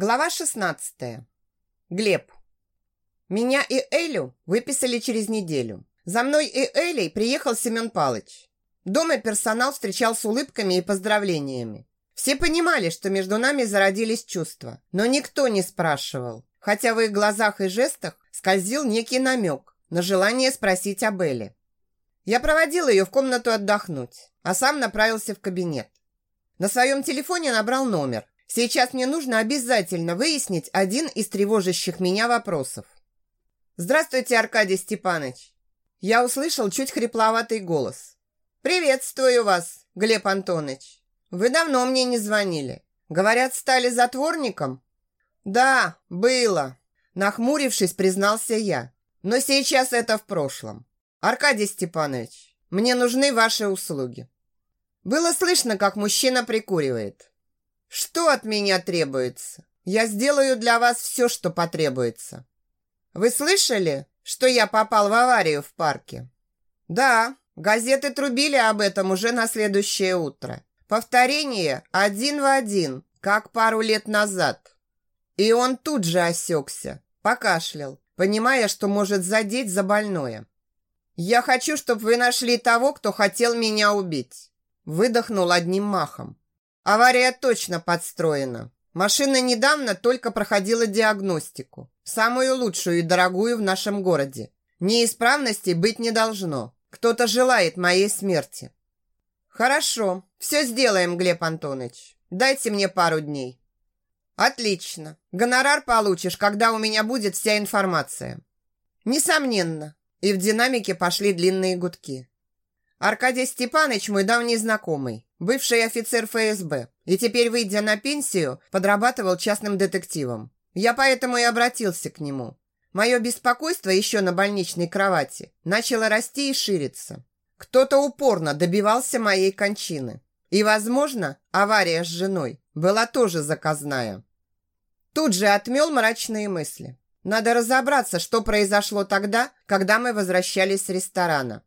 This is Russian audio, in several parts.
Глава 16. Глеб. Меня и Элю выписали через неделю. За мной и Элей приехал Семен Палыч. Дома персонал встречал с улыбками и поздравлениями. Все понимали, что между нами зародились чувства, но никто не спрашивал, хотя в их глазах и жестах скользил некий намек на желание спросить об Эле. Я проводил ее в комнату отдохнуть, а сам направился в кабинет. На своем телефоне набрал номер, Сейчас мне нужно обязательно выяснить один из тревожащих меня вопросов. Здравствуйте, Аркадий Степанович. Я услышал чуть хрипловатый голос. Приветствую вас, Глеб Антонович. Вы давно мне не звонили. Говорят, стали затворником? Да, было. Нахмурившись, признался я. Но сейчас это в прошлом. Аркадий Степанович, мне нужны ваши услуги. Было слышно, как мужчина прикуривает. Что от меня требуется? Я сделаю для вас все, что потребуется. Вы слышали, что я попал в аварию в парке? Да, газеты трубили об этом уже на следующее утро. Повторение один в один, как пару лет назад. И он тут же осекся, покашлял, понимая, что может задеть за больное. «Я хочу, чтобы вы нашли того, кто хотел меня убить», выдохнул одним махом. Авария точно подстроена. Машина недавно только проходила диагностику. Самую лучшую и дорогую в нашем городе. Неисправностей быть не должно. Кто-то желает моей смерти. Хорошо, все сделаем, Глеб Антонович. Дайте мне пару дней. Отлично. Гонорар получишь, когда у меня будет вся информация. Несомненно. И в динамике пошли длинные гудки. Аркадий Степанович мой давний знакомый, бывший офицер ФСБ, и теперь, выйдя на пенсию, подрабатывал частным детективом. Я поэтому и обратился к нему. Мое беспокойство еще на больничной кровати начало расти и шириться. Кто-то упорно добивался моей кончины. И, возможно, авария с женой была тоже заказная. Тут же отмел мрачные мысли. Надо разобраться, что произошло тогда, когда мы возвращались с ресторана.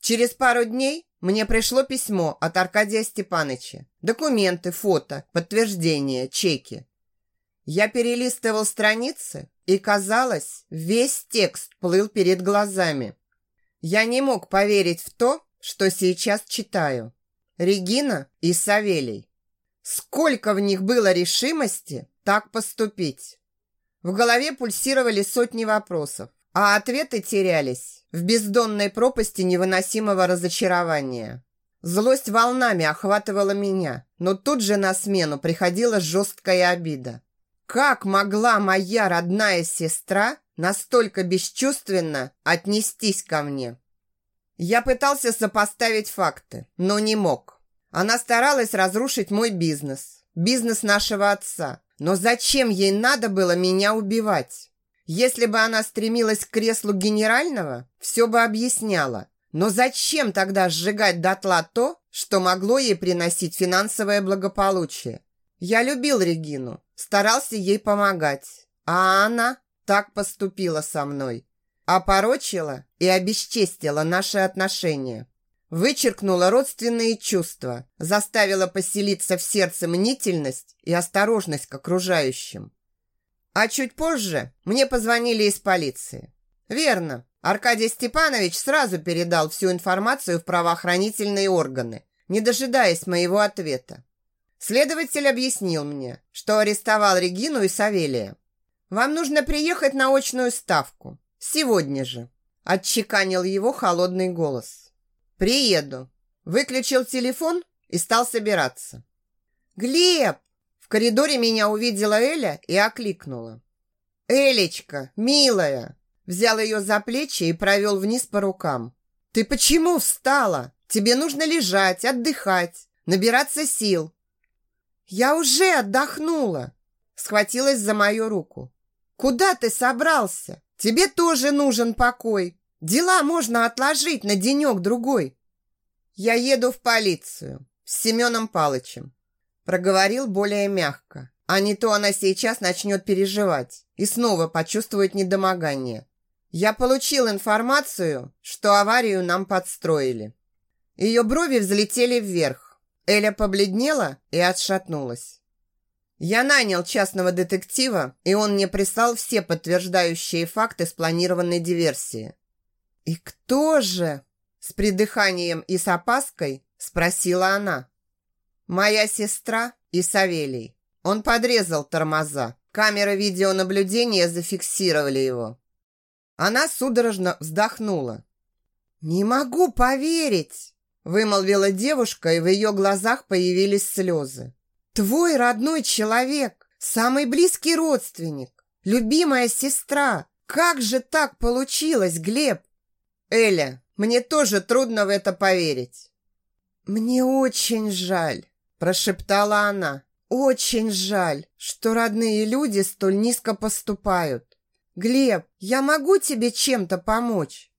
Через пару дней мне пришло письмо от Аркадия Степановича. Документы, фото, подтверждения, чеки. Я перелистывал страницы, и, казалось, весь текст плыл перед глазами. Я не мог поверить в то, что сейчас читаю. Регина и Савелий. Сколько в них было решимости так поступить? В голове пульсировали сотни вопросов, а ответы терялись в бездонной пропасти невыносимого разочарования. Злость волнами охватывала меня, но тут же на смену приходила жесткая обида. Как могла моя родная сестра настолько бесчувственно отнестись ко мне? Я пытался сопоставить факты, но не мог. Она старалась разрушить мой бизнес, бизнес нашего отца. Но зачем ей надо было меня убивать? Если бы она стремилась к креслу генерального, все бы объясняла. Но зачем тогда сжигать дотла то, что могло ей приносить финансовое благополучие? Я любил Регину, старался ей помогать. А она так поступила со мной. Опорочила и обесчестила наши отношения. Вычеркнула родственные чувства, заставила поселиться в сердце мнительность и осторожность к окружающим. А чуть позже мне позвонили из полиции. Верно, Аркадий Степанович сразу передал всю информацию в правоохранительные органы, не дожидаясь моего ответа. Следователь объяснил мне, что арестовал Регину и Савелия. «Вам нужно приехать на очную ставку. Сегодня же», – отчеканил его холодный голос. «Приеду». Выключил телефон и стал собираться. «Глеб!» Коридоре меня увидела Эля и окликнула. «Элечка, милая!» Взял ее за плечи и провел вниз по рукам. «Ты почему встала? Тебе нужно лежать, отдыхать, набираться сил». «Я уже отдохнула!» Схватилась за мою руку. «Куда ты собрался? Тебе тоже нужен покой. Дела можно отложить на денек-другой». «Я еду в полицию с Семеном Палычем. Проговорил более мягко. А не то она сейчас начнет переживать и снова почувствует недомогание. Я получил информацию, что аварию нам подстроили. Ее брови взлетели вверх. Эля побледнела и отшатнулась. Я нанял частного детектива, и он мне прислал все подтверждающие факты спланированной диверсии. «И кто же?» С придыханием и с опаской спросила она. «Моя сестра и Савелий. Он подрезал тормоза. Камеры видеонаблюдения зафиксировали его». Она судорожно вздохнула. «Не могу поверить!» Вымолвила девушка, и в ее глазах появились слезы. «Твой родной человек, самый близкий родственник, любимая сестра. Как же так получилось, Глеб?» «Эля, мне тоже трудно в это поверить». «Мне очень жаль», – прошептала она. «Очень жаль, что родные люди столь низко поступают. Глеб, я могу тебе чем-то помочь?»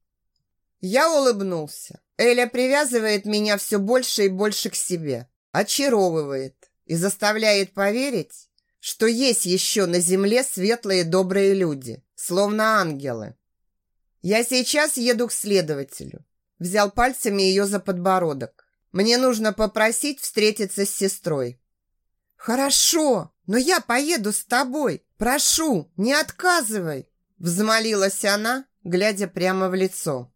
Я улыбнулся. Эля привязывает меня все больше и больше к себе, очаровывает и заставляет поверить, что есть еще на земле светлые добрые люди, словно ангелы. Я сейчас еду к следователю. Взял пальцами ее за подбородок. Мне нужно попросить встретиться с сестрой. Хорошо, но я поеду с тобой. Прошу, не отказывай, взмолилась она, глядя прямо в лицо.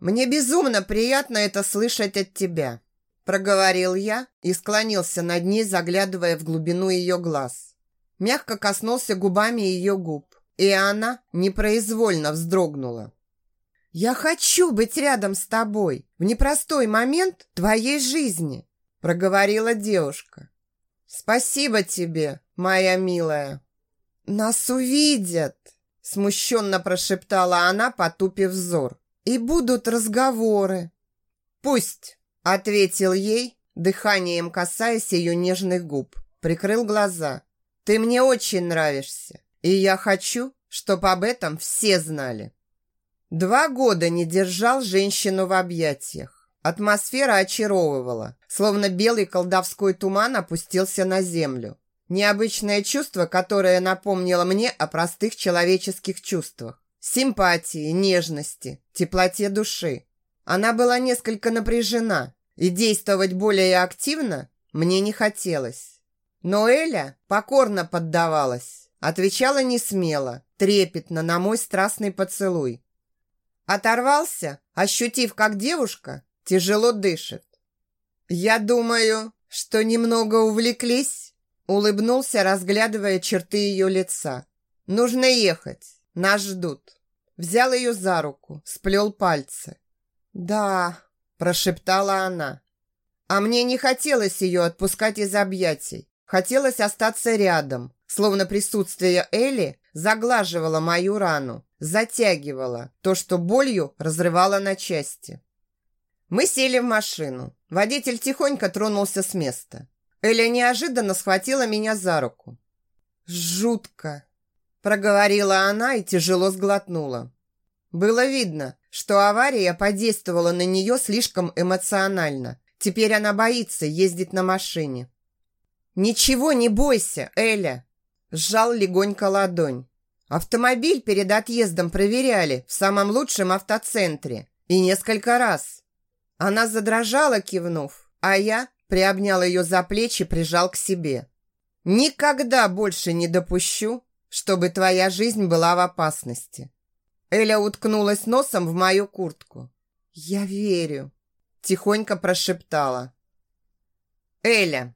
«Мне безумно приятно это слышать от тебя», проговорил я и склонился над ней, заглядывая в глубину ее глаз. Мягко коснулся губами ее губ, и она непроизвольно вздрогнула. «Я хочу быть рядом с тобой в непростой момент твоей жизни», проговорила девушка. «Спасибо тебе, моя милая». «Нас увидят», смущенно прошептала она, потупив взор. И будут разговоры. Пусть, ответил ей, дыханием касаясь ее нежных губ. Прикрыл глаза. Ты мне очень нравишься, и я хочу, чтобы об этом все знали. Два года не держал женщину в объятиях. Атмосфера очаровывала, словно белый колдовской туман опустился на землю. Необычное чувство, которое напомнило мне о простых человеческих чувствах симпатии, нежности, теплоте души. Она была несколько напряжена, и действовать более активно мне не хотелось. Но Эля покорно поддавалась, отвечала не смело, трепетно на мой страстный поцелуй. Оторвался, ощутив, как девушка тяжело дышит. «Я думаю, что немного увлеклись», улыбнулся, разглядывая черты ее лица. «Нужно ехать. Нас ждут. Взял ее за руку, сплел пальцы. «Да», – прошептала она. А мне не хотелось ее отпускать из объятий. Хотелось остаться рядом, словно присутствие Элли заглаживало мою рану, затягивало то, что болью разрывало на части. Мы сели в машину. Водитель тихонько тронулся с места. Эля неожиданно схватила меня за руку. «Жутко!» проговорила она и тяжело сглотнула. Было видно, что авария подействовала на нее слишком эмоционально. Теперь она боится ездить на машине. «Ничего не бойся, Эля!» Сжал легонько ладонь. Автомобиль перед отъездом проверяли в самом лучшем автоцентре. И несколько раз. Она задрожала, кивнув, а я приобнял ее за плечи, прижал к себе. «Никогда больше не допущу, чтобы твоя жизнь была в опасности. Эля уткнулась носом в мою куртку. «Я верю», – тихонько прошептала. «Эля,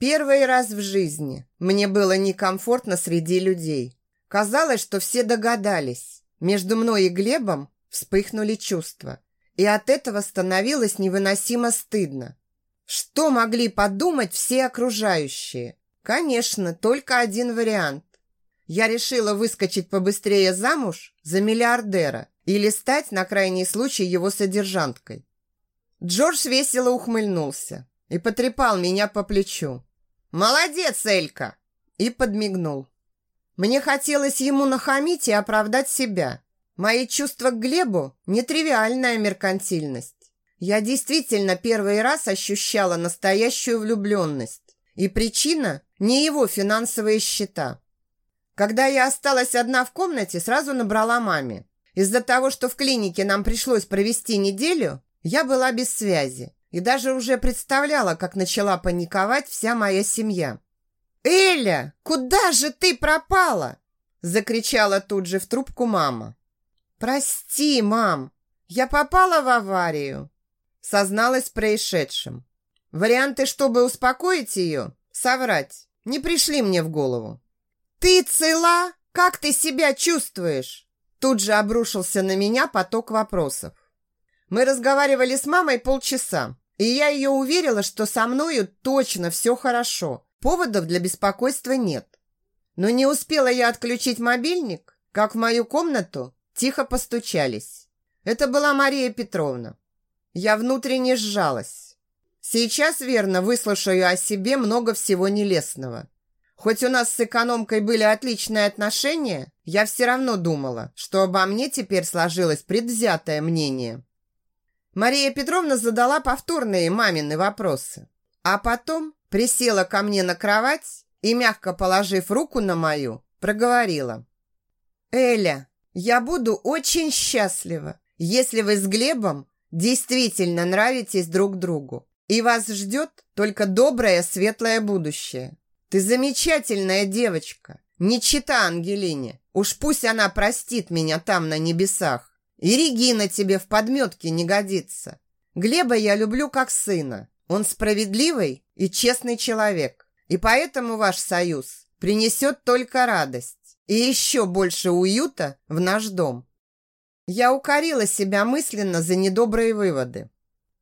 первый раз в жизни мне было некомфортно среди людей. Казалось, что все догадались. Между мной и Глебом вспыхнули чувства. И от этого становилось невыносимо стыдно. Что могли подумать все окружающие? Конечно, только один вариант я решила выскочить побыстрее замуж за миллиардера или стать на крайний случай его содержанткой. Джордж весело ухмыльнулся и потрепал меня по плечу. «Молодец, Элька!» и подмигнул. Мне хотелось ему нахамить и оправдать себя. Мои чувства к Глебу – нетривиальная меркантильность. Я действительно первый раз ощущала настоящую влюбленность. И причина – не его финансовые счета. Когда я осталась одна в комнате, сразу набрала маме. Из-за того, что в клинике нам пришлось провести неделю, я была без связи и даже уже представляла, как начала паниковать вся моя семья. «Эля, куда же ты пропала?» Закричала тут же в трубку мама. «Прости, мам, я попала в аварию», созналась происшедшим. Варианты, чтобы успокоить ее, соврать, не пришли мне в голову. «Ты цела? Как ты себя чувствуешь?» Тут же обрушился на меня поток вопросов. Мы разговаривали с мамой полчаса, и я ее уверила, что со мною точно все хорошо, поводов для беспокойства нет. Но не успела я отключить мобильник, как в мою комнату тихо постучались. Это была Мария Петровна. Я внутренне сжалась. Сейчас, верно, выслушаю о себе много всего нелестного. Хоть у нас с экономкой были отличные отношения, я все равно думала, что обо мне теперь сложилось предвзятое мнение. Мария Петровна задала повторные мамины вопросы, а потом присела ко мне на кровать и, мягко положив руку на мою, проговорила. «Эля, я буду очень счастлива, если вы с Глебом действительно нравитесь друг другу, и вас ждет только доброе, светлое будущее. Ты замечательная девочка, не чита Ангелине. Уж пусть она простит меня там на небесах. И Регина тебе в подметке не годится. Глеба я люблю как сына. Он справедливый и честный человек. И поэтому ваш союз принесет только радость и еще больше уюта в наш дом. Я укорила себя мысленно за недобрые выводы.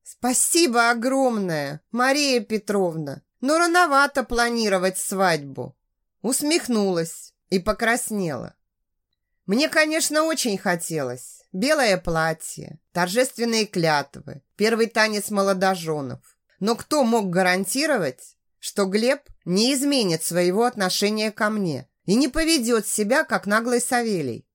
Спасибо огромное, Мария Петровна, но рановато планировать свадьбу. Усмехнулась и покраснела. Мне, конечно, очень хотелось. Белое платье, торжественные клятвы, первый танец молодоженов. Но кто мог гарантировать, что Глеб не изменит своего отношения ко мне и не поведет себя, как наглый Савелий.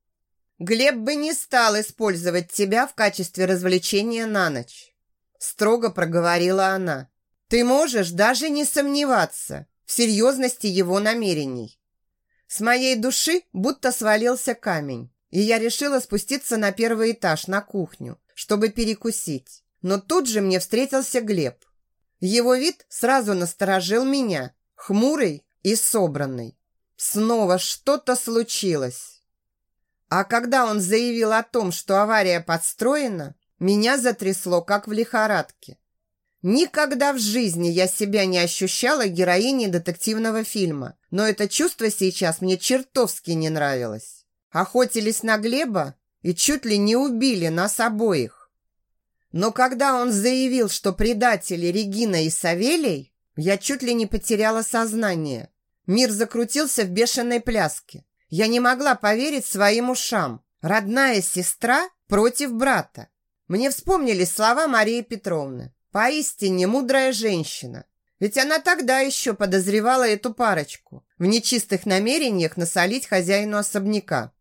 Глеб бы не стал использовать тебя в качестве развлечения на ночь. Строго проговорила она. Ты можешь даже не сомневаться в серьезности его намерений. С моей души будто свалился камень, и я решила спуститься на первый этаж, на кухню, чтобы перекусить. Но тут же мне встретился Глеб. Его вид сразу насторожил меня, хмурый и собранный. Снова что-то случилось. А когда он заявил о том, что авария подстроена, меня затрясло, как в лихорадке. Никогда в жизни я себя не ощущала героиней детективного фильма, но это чувство сейчас мне чертовски не нравилось. Охотились на Глеба и чуть ли не убили нас обоих. Но когда он заявил, что предатели Регина и Савелий, я чуть ли не потеряла сознание. Мир закрутился в бешеной пляске. Я не могла поверить своим ушам. Родная сестра против брата. Мне вспомнились слова Марии Петровны. Поистине мудрая женщина. Ведь она тогда еще подозревала эту парочку в нечистых намерениях насолить хозяину особняка.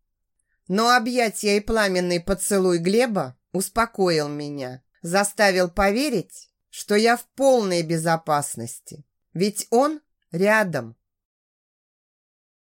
Но объятия и пламенный поцелуй Глеба успокоил меня, заставил поверить, что я в полной безопасности. Ведь он рядом.